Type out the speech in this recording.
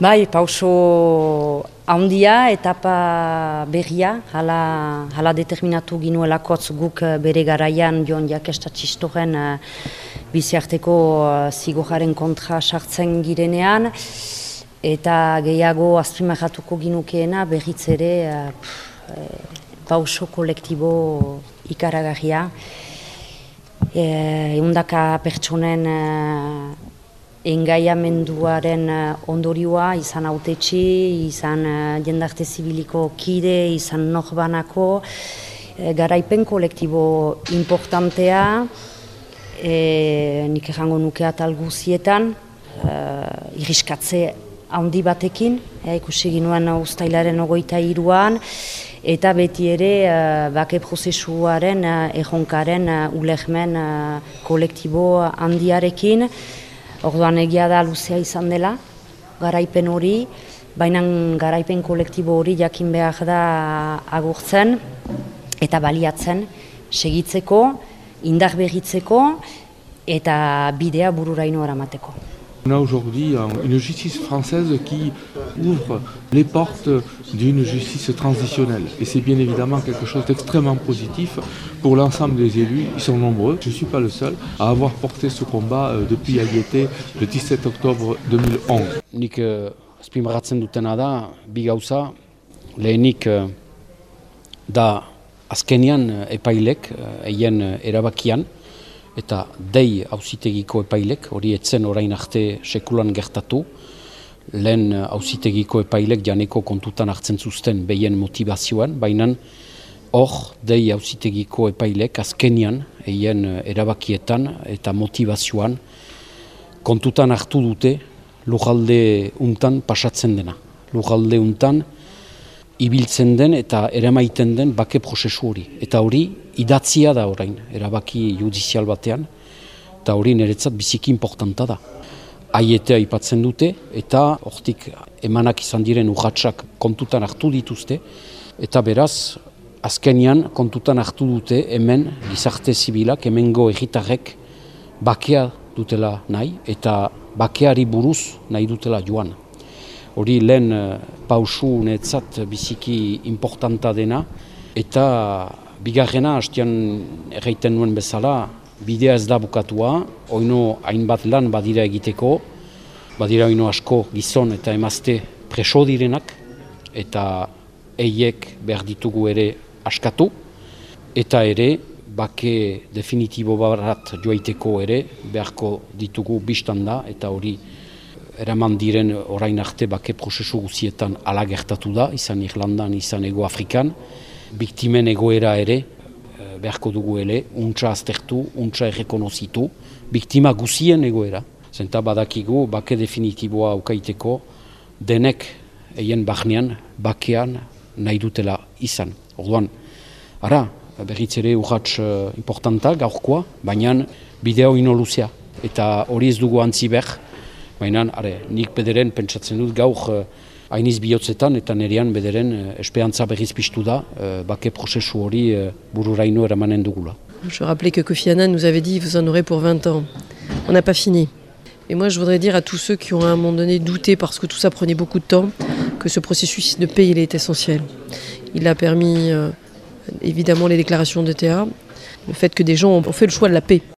Bai, pauso handia, etapa berria, hala, hala determinatu ginuelakotz guk eh, bere garaian joan jakestatxistoren uh, biziarteko uh, zigojaren kontra sartzen girenean, eta gehiago azpimajatuko ginukeena berriz ere uh, pauso kolektibo ikaragarria. Eundaka pertsonen engaiamenduaren eh, ondorioa, izan autetxi, izan uh, jendarte zibiliko kide, izan norbanako, e, garaipen kolektibo importantea, e, nik errango nuke atal guzietan, uh, iriskatze handi batekin, e, ikusi ginuen ustailaren ogoita iruan, eta beti ere uh, bake prozesuaren, erronkaren, ulehmen kolektibo handiarekin, Orduan egia da luzea izan dela, garaipen hori, baina garaipen kolektibo hori jakin behar da agurtzen eta baliatzen segitzeko, indar behitzeko eta bidea bururaino eramateko. On a aujourd'hui une justice française qui ouvre les portes d'une justice transitionnelle. Et c'est bien évidemment quelque chose d'extrêmement positif pour l'ensemble des élus. Ils sont nombreux. Je ne suis pas le seul à avoir porté ce combat euh, depuis Aliété le 17 octobre 2011. Nik uh, dutena da, bi gauza, lehenik uh, da azkenian uh, epailek, eien erabakian, eta dei epailek, hori etzen orain arte sekulan gertatu, lehen auzitegiko epailek janeko kontutan hartzen zuzten behien motivazioan, baina hor dei auzitegiko epailek azkenian, eien erabakietan eta motivazioan, kontutan hartu dute lujalde untan pasatzen dena. Lujalde untan, ibiltzen den eta eramaiten den bake prozesu hori. Eta hori idatzia da orain, erabaki judizial batean, eta hori niretzat biziki importanta da. Aietea aipatzen dute eta hortik emanak izan diren urratsak kontutan hartu dituzte, eta beraz, azkenian kontutan hartu dute hemen gizarte zibilak, hemengo egitarrek bakea dutela nahi, eta bakeari buruz nahi dutela joan. Hori lehen uh, pausu netzat biziki importanta dena, eta bigarrena hastian erraiten nuen bezala, bidea ez da bukatua, oino hainbat lan badira egiteko, badira oino asko gizon eta emazte preso direnak, eta eiek behar ditugu ere askatu, eta ere bake definitibo barat joaiteko ere beharko ditugu biztan da, eta hori eraman diren orain arte bake prozesu guzietan ala gertatu da, izan Irlandan, izan Ego Afrikan, biktimen egoera ere, beharko dugu ere, untsa aztertu, untsa errekonozitu, biktima guzien egoera. Zenta badakigu, bake definitiboa aukaiteko, denek eien bahnean, bakean nahi dutela izan. Orduan, ara, berriz ere urratz uh, importanta, gaurkoa, baina bideo ino luzea. Eta hori ez dugu antzi behar, Baina, are, nik bederen pentsatzen dut gauk uh, bururaino eramanen dugula. Je rappelais que Kofi Annan nous avait dit vous en aurez pour 20 ans. On n'a pas fini. Et moi, je voudrais dire à tous ceux qui ont à un moment donné douté parce que tout ça prenait beaucoup de temps, que ce processus de paix, il est essentiel. Il a permis, euh, évidemment, les déclarations d'ETA, le fait que des gens ont fait le choix de la paix.